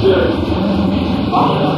是，啊。